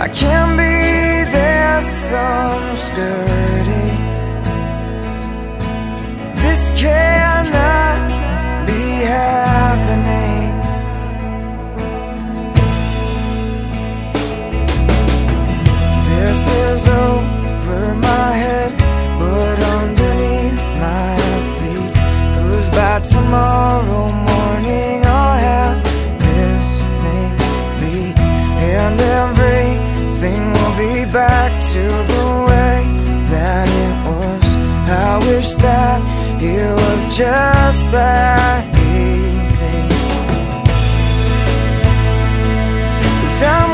I can back to the way that it was. I wish that it was just that easy. Cause I'm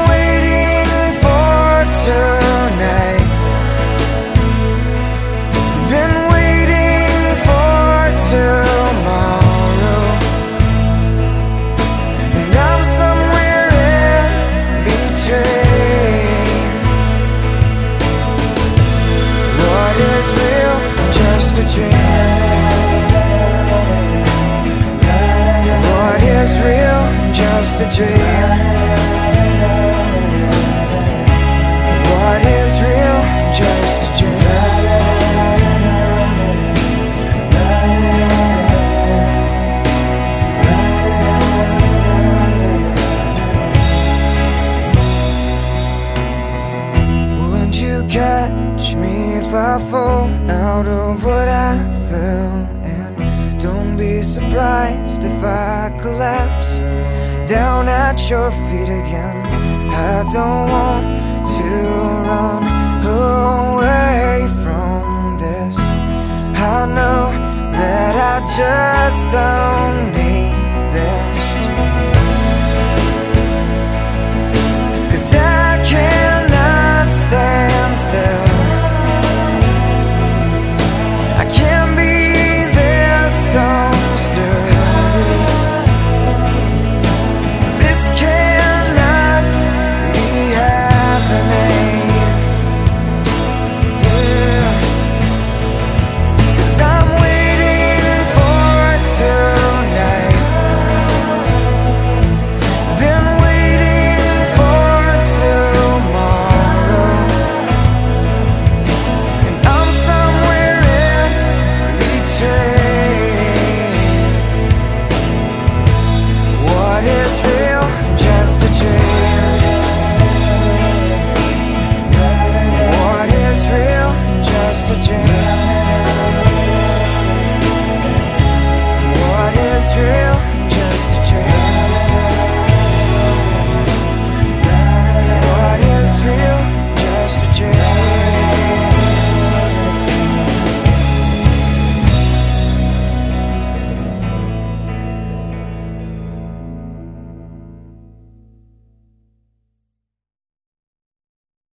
dream. What is real? Just a dream. Would you catch me if I fall out of what I fell? And don't be surprised if I collapse down at your feet again. I don't want to run away from this. I know that I just don't.